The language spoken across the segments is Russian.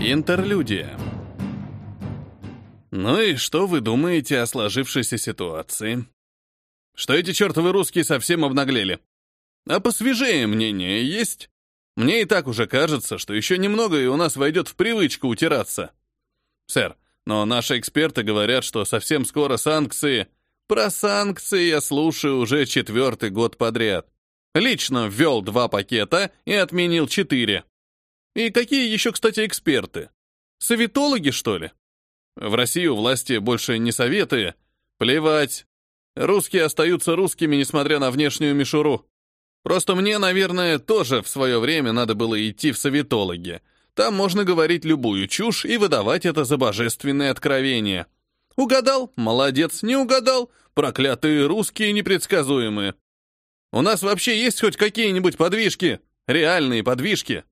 Интерлюдия. Ну и что вы думаете о сложившейся ситуации? Что эти чертовы русские совсем обнаглели? А посвежее мнение есть? Мне и так уже кажется, что еще немного, и у нас войдет в привычку утираться. Сэр, но наши эксперты говорят, что совсем скоро санкции... Про санкции я слушаю уже четвертый год подряд. Лично ввел два пакета и отменил четыре. И какие еще, кстати, эксперты? Советологи, что ли? В Россию власти больше не советы. Плевать. Русские остаются русскими, несмотря на внешнюю мишуру. Просто мне, наверное, тоже в свое время надо было идти в советологи. Там можно говорить любую чушь и выдавать это за божественное откровение. Угадал? Молодец. Не угадал? Проклятые русские непредсказуемые. У нас вообще есть хоть какие-нибудь подвижки? Реальные подвижки?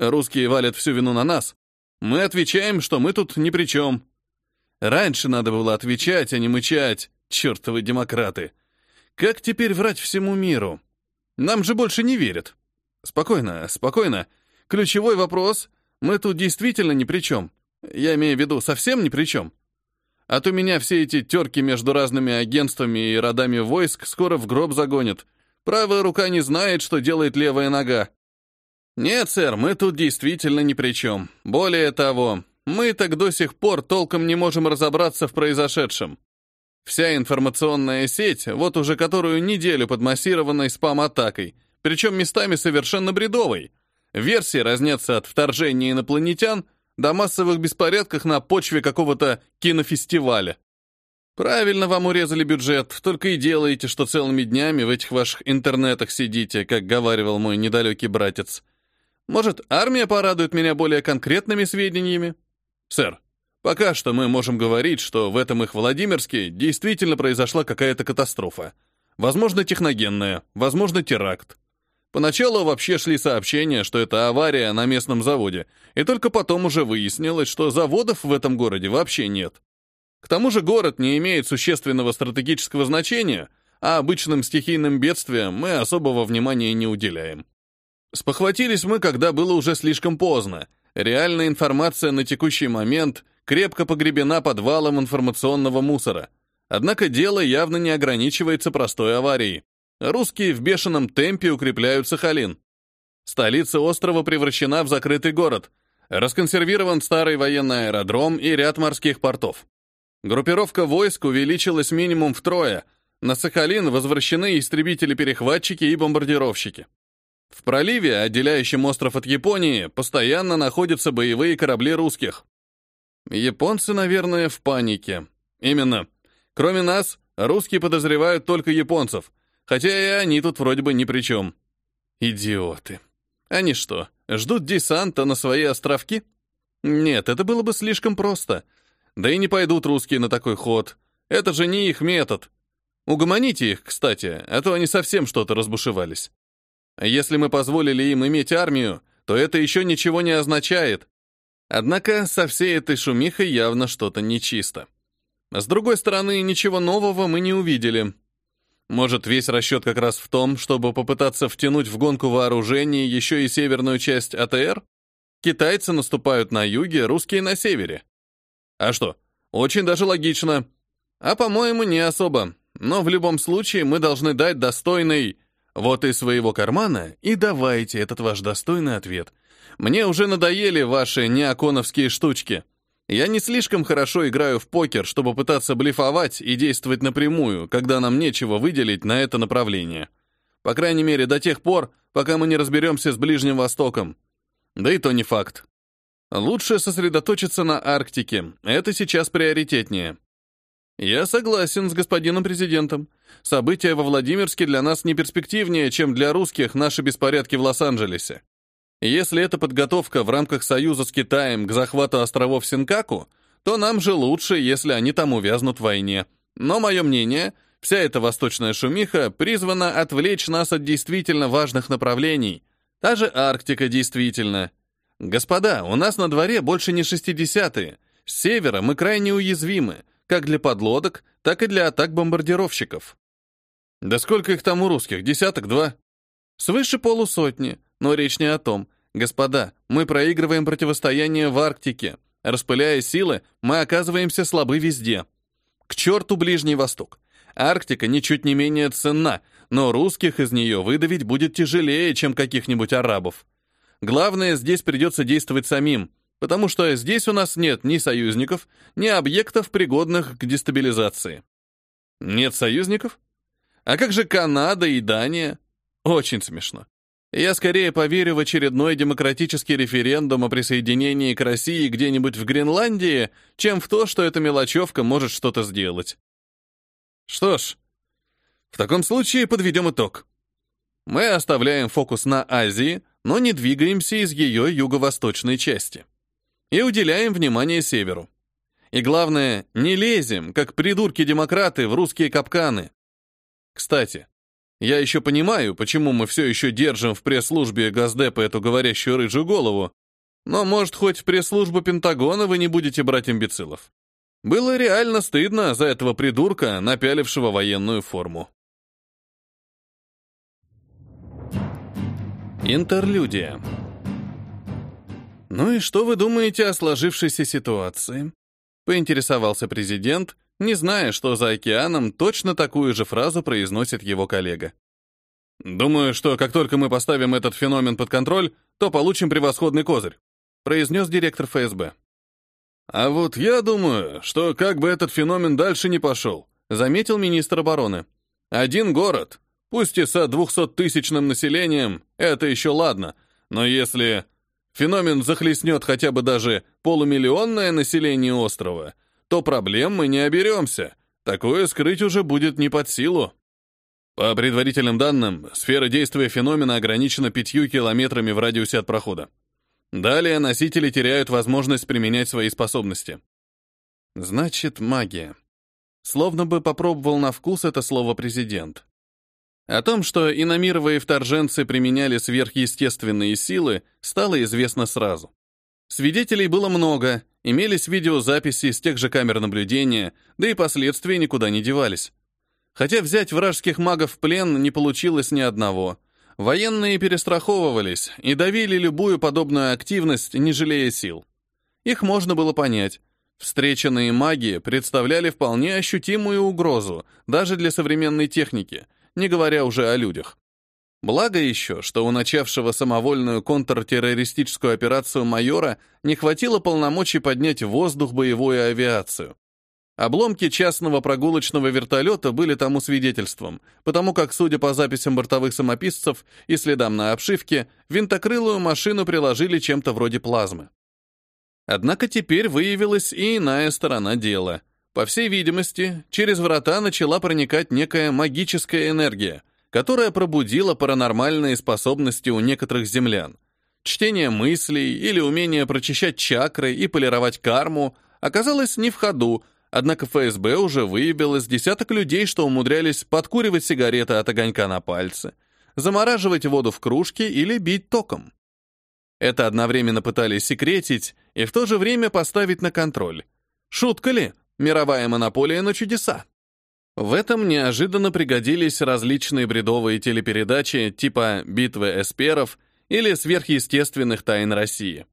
Русские валят всю вину на нас. Мы отвечаем, что мы тут ни при чем. Раньше надо было отвечать, а не мычать. Чертовы демократы. Как теперь врать всему миру? Нам же больше не верят. Спокойно, спокойно. Ключевой вопрос. Мы тут действительно ни при чем. Я имею в виду, совсем ни при чем. А то меня все эти терки между разными агентствами и родами войск скоро в гроб загонят. Правая рука не знает, что делает левая нога. «Нет, сэр, мы тут действительно ни при чем. Более того, мы так до сих пор толком не можем разобраться в произошедшем. Вся информационная сеть вот уже которую неделю под массированной спам-атакой, причем местами совершенно бредовой. Версии разнятся от вторжения инопланетян до массовых беспорядков на почве какого-то кинофестиваля. Правильно вам урезали бюджет, только и делаете, что целыми днями в этих ваших интернетах сидите, как говаривал мой недалекий братец. Может, армия порадует меня более конкретными сведениями? Сэр, пока что мы можем говорить, что в этом их Владимирске действительно произошла какая-то катастрофа. Возможно, техногенная, возможно, теракт. Поначалу вообще шли сообщения, что это авария на местном заводе, и только потом уже выяснилось, что заводов в этом городе вообще нет. К тому же город не имеет существенного стратегического значения, а обычным стихийным бедствиям мы особого внимания не уделяем. Спохватились мы, когда было уже слишком поздно. Реальная информация на текущий момент крепко погребена подвалом информационного мусора. Однако дело явно не ограничивается простой аварией. Русские в бешеном темпе укрепляют Сахалин. Столица острова превращена в закрытый город. Расконсервирован старый военный аэродром и ряд морских портов. Группировка войск увеличилась минимум втрое. На Сахалин возвращены истребители-перехватчики и бомбардировщики. В проливе, отделяющем остров от Японии, постоянно находятся боевые корабли русских. Японцы, наверное, в панике. Именно. Кроме нас, русские подозревают только японцев, хотя и они тут вроде бы ни при чем. Идиоты. Они что, ждут десанта на свои островки? Нет, это было бы слишком просто. Да и не пойдут русские на такой ход. Это же не их метод. Угомоните их, кстати, а то они совсем что-то разбушевались. Если мы позволили им иметь армию, то это еще ничего не означает. Однако со всей этой шумихой явно что-то нечисто. С другой стороны, ничего нового мы не увидели. Может, весь расчет как раз в том, чтобы попытаться втянуть в гонку вооружений еще и северную часть АТР? Китайцы наступают на юге, русские на севере. А что? Очень даже логично. А по-моему, не особо. Но в любом случае мы должны дать достойный вот из своего кармана и давайте этот ваш достойный ответ. Мне уже надоели ваши неоконовские штучки. Я не слишком хорошо играю в покер, чтобы пытаться блефовать и действовать напрямую, когда нам нечего выделить на это направление. По крайней мере, до тех пор, пока мы не разберемся с Ближним Востоком. Да и то не факт. Лучше сосредоточиться на Арктике. Это сейчас приоритетнее. Я согласен с господином президентом. События во Владимирске для нас не перспективнее, чем для русских наши беспорядки в Лос-Анджелесе. Если это подготовка в рамках союза с Китаем к захвату островов Синкаку, то нам же лучше, если они там увязнут в войне. Но мое мнение, вся эта восточная шумиха призвана отвлечь нас от действительно важных направлений. Та же Арктика действительно. Господа, у нас на дворе больше не 60-е. С севера мы крайне уязвимы, как для подлодок, так и для атак бомбардировщиков. Да сколько их там у русских? Десяток, два? Свыше полусотни, но речь не о том. Господа, мы проигрываем противостояние в Арктике. Распыляя силы, мы оказываемся слабы везде. К черту Ближний Восток. Арктика ничуть не менее ценна, но русских из нее выдавить будет тяжелее, чем каких-нибудь арабов. Главное, здесь придется действовать самим, потому что здесь у нас нет ни союзников, ни объектов, пригодных к дестабилизации. Нет союзников? А как же Канада и Дания? Очень смешно. Я скорее поверю в очередной демократический референдум о присоединении к России где-нибудь в Гренландии, чем в то, что эта мелочевка может что-то сделать. Что ж, в таком случае подведем итог. Мы оставляем фокус на Азии, но не двигаемся из ее юго-восточной части. И уделяем внимание северу. И главное, не лезем, как придурки-демократы, в русские капканы. Кстати, я еще понимаю, почему мы все еще держим в пресс-службе Газдепа эту говорящую рыжую голову, но, может, хоть в пресс-службу Пентагона вы не будете брать имбецилов. Было реально стыдно за этого придурка, напялившего военную форму. Интерлюдия. «Ну и что вы думаете о сложившейся ситуации?» — поинтересовался президент, не зная, что за океаном точно такую же фразу произносит его коллега. «Думаю, что как только мы поставим этот феномен под контроль, то получим превосходный козырь», произнес директор ФСБ. «А вот я думаю, что как бы этот феномен дальше не пошел», заметил министр обороны. «Один город, пусть и со двухсоттысячным населением, это еще ладно, но если феномен захлестнет хотя бы даже полумиллионное население острова, то проблем мы не оберемся. Такое скрыть уже будет не под силу. По предварительным данным, сфера действия феномена ограничена пятью километрами в радиусе от прохода. Далее носители теряют возможность применять свои способности. Значит, магия. Словно бы попробовал на вкус это слово президент. О том, что иномировые вторженцы применяли сверхъестественные силы, стало известно сразу. Свидетелей было много, имелись видеозаписи с тех же камер наблюдения, да и последствия никуда не девались. Хотя взять вражеских магов в плен не получилось ни одного. Военные перестраховывались и давили любую подобную активность, не жалея сил. Их можно было понять. Встреченные маги представляли вполне ощутимую угрозу, даже для современной техники, не говоря уже о людях. Благо еще, что у начавшего самовольную контртеррористическую операцию майора не хватило полномочий поднять в воздух боевую авиацию. Обломки частного прогулочного вертолета были тому свидетельством, потому как, судя по записям бортовых самописцев и следам на обшивке, винтокрылую машину приложили чем-то вроде плазмы. Однако теперь выявилась и иная сторона дела. По всей видимости, через врата начала проникать некая магическая энергия — которая пробудила паранормальные способности у некоторых землян. Чтение мыслей или умение прочищать чакры и полировать карму оказалось не в ходу, однако ФСБ уже выявил из десяток людей, что умудрялись подкуривать сигареты от огонька на пальце, замораживать воду в кружке или бить током. Это одновременно пытались секретить и в то же время поставить на контроль. Шутка ли? Мировая монополия на чудеса. В этом неожиданно пригодились различные бредовые телепередачи типа «Битвы эсперов» или «Сверхъестественных тайн России».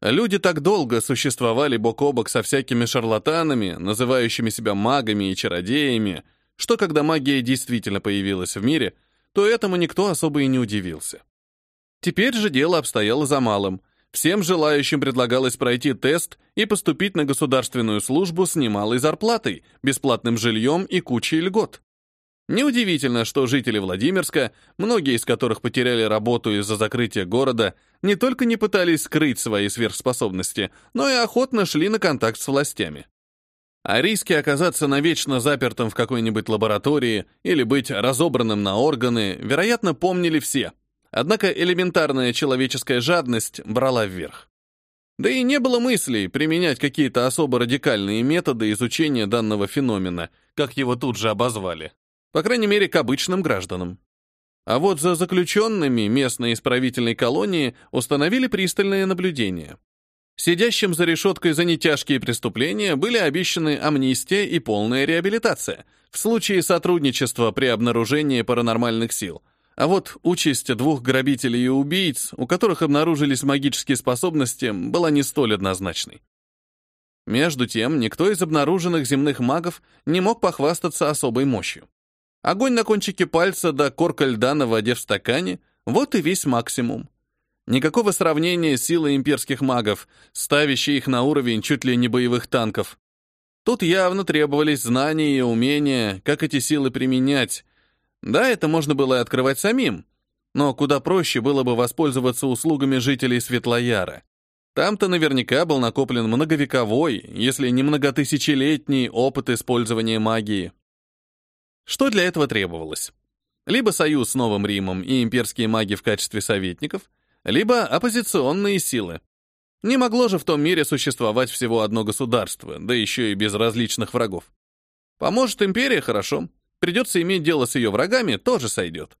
Люди так долго существовали бок о бок со всякими шарлатанами, называющими себя магами и чародеями, что когда магия действительно появилась в мире, то этому никто особо и не удивился. Теперь же дело обстояло за малым Всем желающим предлагалось пройти тест и поступить на государственную службу с немалой зарплатой, бесплатным жильем и кучей льгот. Неудивительно, что жители Владимирска, многие из которых потеряли работу из-за закрытия города, не только не пытались скрыть свои сверхспособности, но и охотно шли на контакт с властями. А риски оказаться навечно запертым в какой-нибудь лаборатории или быть разобранным на органы, вероятно, помнили все – Однако элементарная человеческая жадность брала вверх. Да и не было мыслей применять какие-то особо радикальные методы изучения данного феномена, как его тут же обозвали. По крайней мере, к обычным гражданам. А вот за заключенными местной исправительной колонии установили пристальное наблюдение. Сидящим за решеткой за нетяжкие преступления были обещаны амнистия и полная реабилитация в случае сотрудничества при обнаружении паранормальных сил – А вот участь двух грабителей и убийц, у которых обнаружились магические способности, была не столь однозначной. Между тем, никто из обнаруженных земных магов не мог похвастаться особой мощью. Огонь на кончике пальца да корка льда на воде в стакане — вот и весь максимум. Никакого сравнения с силой имперских магов, ставящей их на уровень чуть ли не боевых танков. Тут явно требовались знания и умения, как эти силы применять. Да, это можно было и открывать самим, но куда проще было бы воспользоваться услугами жителей Светлояра. Там-то наверняка был накоплен многовековой, если не многотысячелетний опыт использования магии. Что для этого требовалось? Либо союз с Новым Римом и имперские маги в качестве советников, либо оппозиционные силы. Не могло же в том мире существовать всего одно государство, да еще и без различных врагов. Поможет империя, хорошо. Придется иметь дело с ее врагами, тоже сойдет.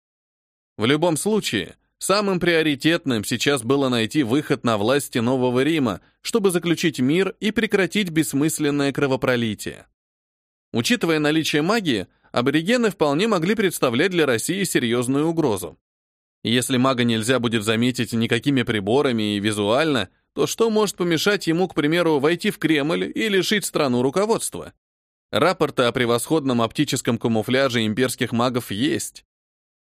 В любом случае, самым приоритетным сейчас было найти выход на власти Нового Рима, чтобы заключить мир и прекратить бессмысленное кровопролитие. Учитывая наличие магии, аборигены вполне могли представлять для России серьезную угрозу. Если мага нельзя будет заметить никакими приборами и визуально, то что может помешать ему, к примеру, войти в Кремль и лишить страну руководства? Рапорты о превосходном оптическом камуфляже имперских магов есть.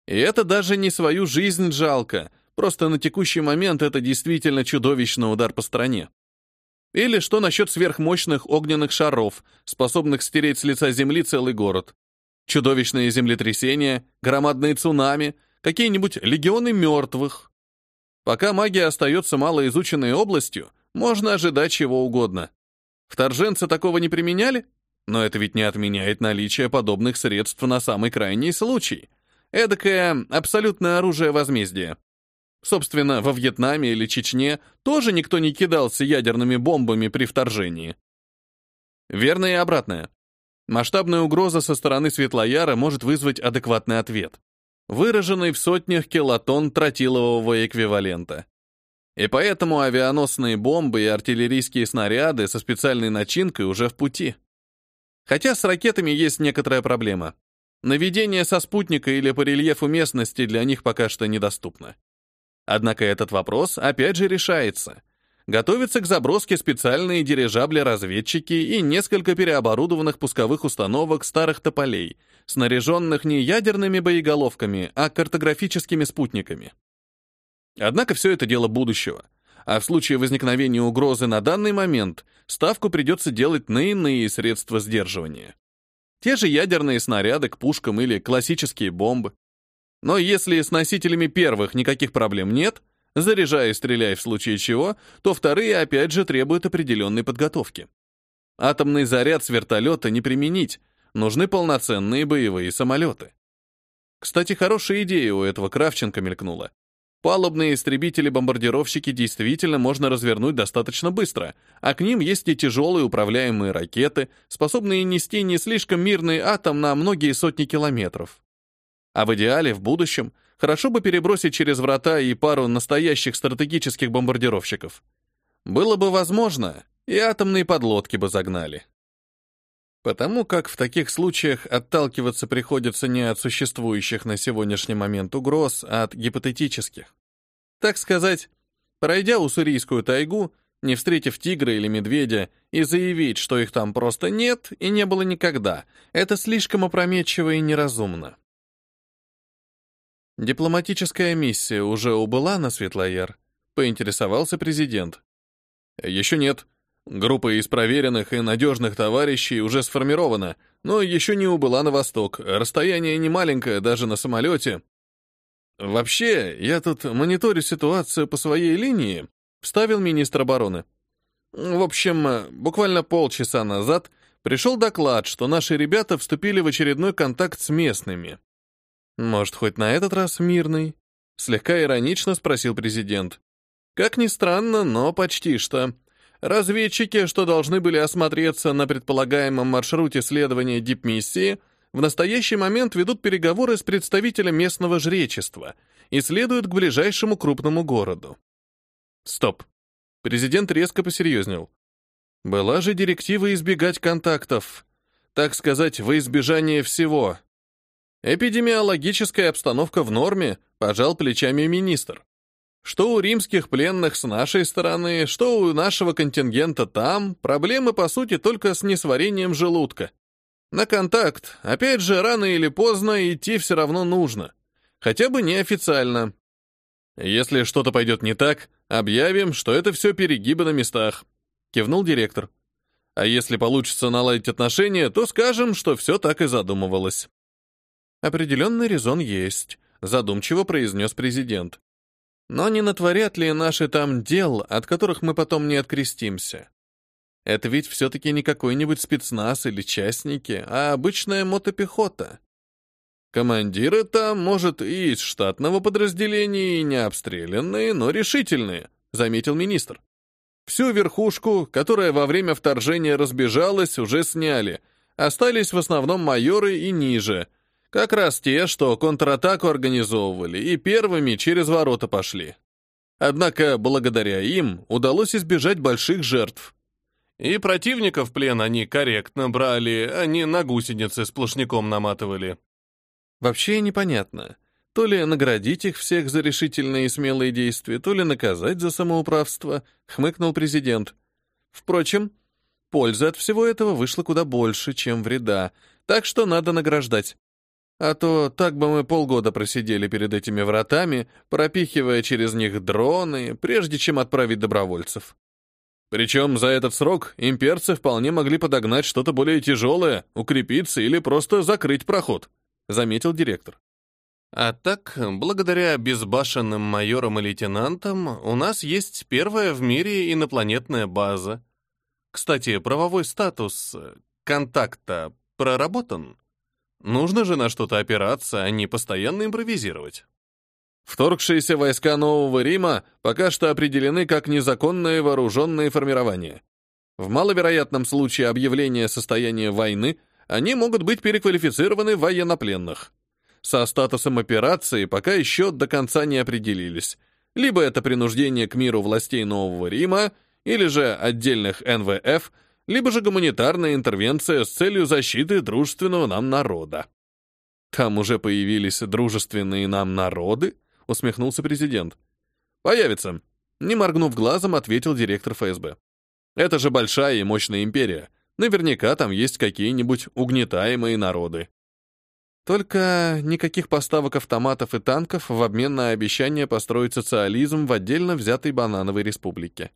И это даже не свою жизнь жалко, просто на текущий момент это действительно чудовищный удар по стране. Или что насчет сверхмощных огненных шаров, способных стереть с лица земли целый город? Чудовищные землетрясения, громадные цунами, какие-нибудь легионы мертвых. Пока магия остается малоизученной областью, можно ожидать чего угодно. Вторженцы такого не применяли? Но это ведь не отменяет наличие подобных средств на самый крайний случай. Эдакое абсолютное оружие возмездия. Собственно, во Вьетнаме или Чечне тоже никто не кидался ядерными бомбами при вторжении. Верно и обратное. Масштабная угроза со стороны Светлояра может вызвать адекватный ответ выраженный в сотнях килотонн тротилового эквивалента. И поэтому авианосные бомбы и артиллерийские снаряды со специальной начинкой уже в пути. Хотя с ракетами есть некоторая проблема. Наведение со спутника или по рельефу местности для них пока что недоступно. Однако этот вопрос опять же решается — Готовятся к заброске специальные дирижабли-разведчики и несколько переоборудованных пусковых установок старых тополей, снаряженных не ядерными боеголовками, а картографическими спутниками. Однако все это дело будущего, а в случае возникновения угрозы на данный момент ставку придется делать на иные средства сдерживания. Те же ядерные снаряды к пушкам или классические бомбы. Но если с носителями первых никаких проблем нет — Заряжай и стреляй в случае чего, то вторые опять же требуют определенной подготовки. Атомный заряд с вертолета не применить, нужны полноценные боевые самолеты. Кстати, хорошая идея у этого Кравченко мелькнула. Палубные истребители-бомбардировщики действительно можно развернуть достаточно быстро, а к ним есть и тяжелые управляемые ракеты, способные нести не слишком мирный атом на многие сотни километров. А в идеале в будущем Хорошо бы перебросить через врата и пару настоящих стратегических бомбардировщиков. Было бы возможно, и атомные подлодки бы загнали. Потому как в таких случаях отталкиваться приходится не от существующих на сегодняшний момент угроз, а от гипотетических. Так сказать, пройдя уссурийскую тайгу, не встретив тигра или медведя, и заявить, что их там просто нет и не было никогда, это слишком опрометчиво и неразумно. Дипломатическая миссия уже убыла на Светлояр? Поинтересовался президент. Еще нет. Группа из проверенных и надежных товарищей уже сформирована, но еще не убыла на восток. Расстояние не маленькое, даже на самолете. Вообще, я тут мониторю ситуацию по своей линии, вставил министр обороны. В общем, буквально полчаса назад пришел доклад, что наши ребята вступили в очередной контакт с местными. «Может, хоть на этот раз мирный?» — слегка иронично спросил президент. «Как ни странно, но почти что. Разведчики, что должны были осмотреться на предполагаемом маршруте следования дипмиссии, в настоящий момент ведут переговоры с представителем местного жречества и следуют к ближайшему крупному городу». «Стоп!» Президент резко посерьезнел. «Была же директива избегать контактов. Так сказать, во избежание всего, Эпидемиологическая обстановка в норме, пожал плечами министр. Что у римских пленных с нашей стороны, что у нашего контингента там, проблемы, по сути, только с несварением желудка. На контакт, опять же, рано или поздно идти все равно нужно. Хотя бы неофициально. Если что-то пойдет не так, объявим, что это все перегибы на местах. Кивнул директор. А если получится наладить отношения, то скажем, что все так и задумывалось. Определенный резон есть, задумчиво произнес президент. Но не натворят ли наши там дел, от которых мы потом не открестимся? Это ведь все-таки не какой-нибудь спецназ или частники, а обычная мотопехота. Командиры там, может, и из штатного подразделения, и не обстрелянные, но решительные, заметил министр. Всю верхушку, которая во время вторжения разбежалась, уже сняли. Остались в основном майоры и ниже. Как раз те, что контратаку организовывали и первыми через ворота пошли. Однако, благодаря им, удалось избежать больших жертв. И противников в плен они корректно брали, а не на гусеницы сплошняком наматывали. Вообще непонятно, то ли наградить их всех за решительные и смелые действия, то ли наказать за самоуправство, хмыкнул президент. Впрочем, пользы от всего этого вышло куда больше, чем вреда, так что надо награждать. А то так бы мы полгода просидели перед этими вратами, пропихивая через них дроны, прежде чем отправить добровольцев. Причем за этот срок имперцы вполне могли подогнать что-то более тяжелое, укрепиться или просто закрыть проход, заметил директор. А так, благодаря безбашенным майорам и лейтенантам, у нас есть первая в мире инопланетная база. Кстати, правовой статус э, контакта проработан. Нужно же на что-то опираться, а не постоянно импровизировать. Вторгшиеся войска Нового Рима пока что определены как незаконные вооруженные формирования. В маловероятном случае объявления состояния войны они могут быть переквалифицированы в военнопленных со статусом операции пока еще до конца не определились. Либо это принуждение к миру властей Нового Рима, или же отдельных НВФ, либо же гуманитарная интервенция с целью защиты дружественного нам народа. Там уже появились дружественные нам народы, усмехнулся президент. Появится. Не моргнув глазом, ответил директор ФСБ. Это же большая и мощная империя. Наверняка там есть какие-нибудь угнетаемые народы. Только никаких поставок автоматов и танков в обмен на обещание построить социализм в отдельно взятой банановой республике.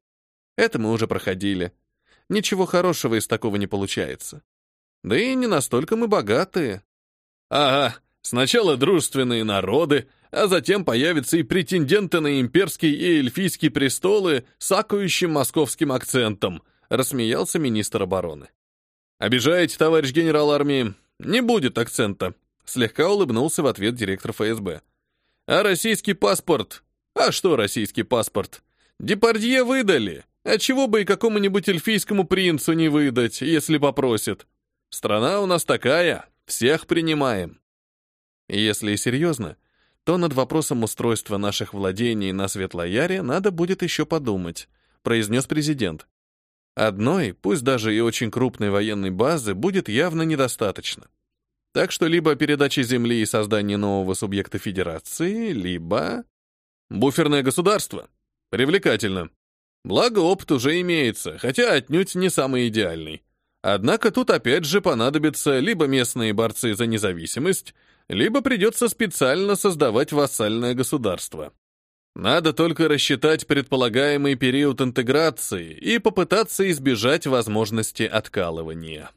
Это мы уже проходили. Ничего хорошего из такого не получается. Да и не настолько мы богатые. Ага, сначала дружественные народы, а затем появятся и претенденты на имперский и эльфийский престолы с акающим московским акцентом, рассмеялся министр обороны. Обижаете, товарищ генерал армии? Не будет акцента, Слегка улыбнулся в ответ директор ФСБ. А российский паспорт? А что российский паспорт? Депардье выдали. А чего бы и какому-нибудь эльфийскому принцу не выдать, если попросит? Страна у нас такая, всех принимаем. Если серьезно, то над вопросом устройства наших владений на Светлояре надо будет еще подумать, произнес президент. Одной, пусть даже и очень крупной военной базы, будет явно недостаточно. Так что либо передача Земли и создание нового субъекта Федерации, либо... Буферное государство. Привлекательно. Благо, опыт уже имеется, хотя отнюдь не самый идеальный. Однако тут опять же понадобятся либо местные борцы за независимость, либо придется специально создавать вассальное государство. Надо только рассчитать предполагаемый период интеграции и попытаться избежать возможности откалывания.